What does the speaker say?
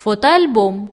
فوتالبوم